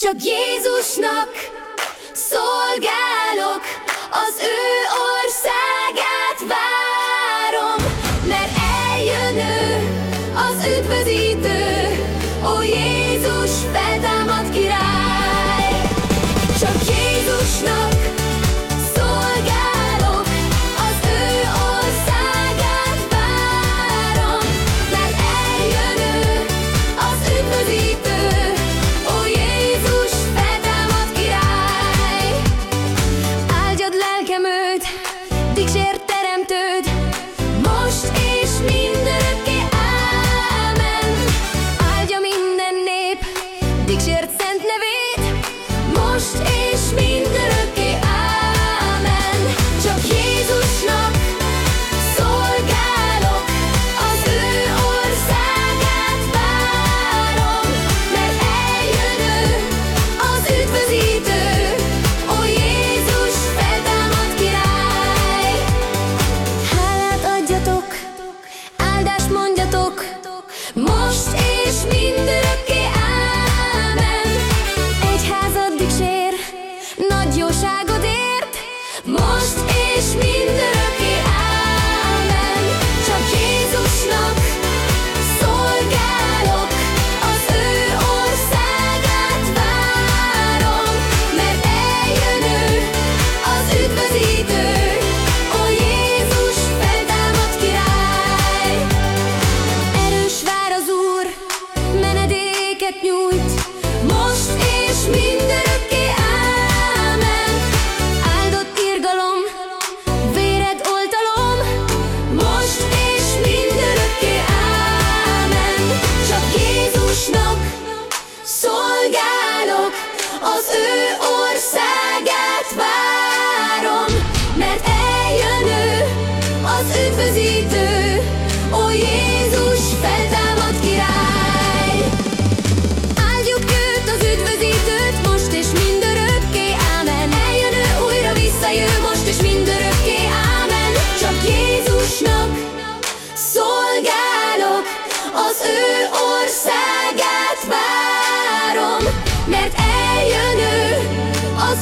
Csak Jézusnak szolgálok, az ő országát várom, mert eljön ő, az üdvözítő. Most és mindörökké ámen. Egy házad dicsér Nagy jóságodért Most és mindörökké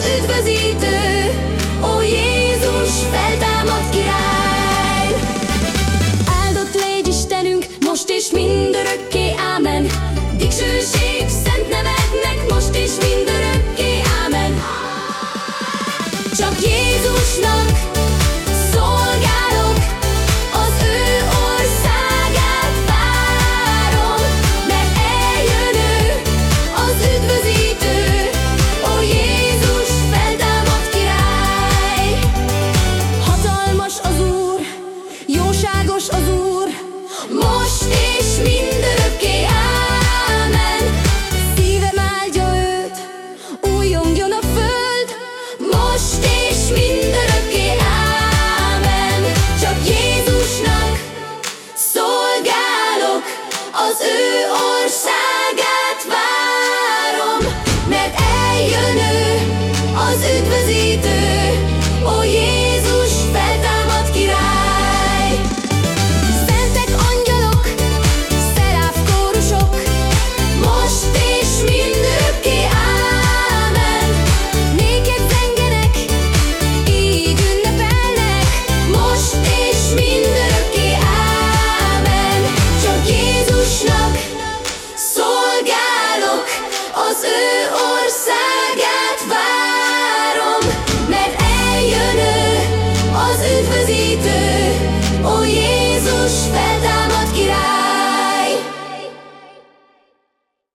de visitas. és mindörökké ámen. Szívem áldja őt, újongjon a föld. Most és mindörökké ámen. Csak Jézusnak szolgálok az ő országát.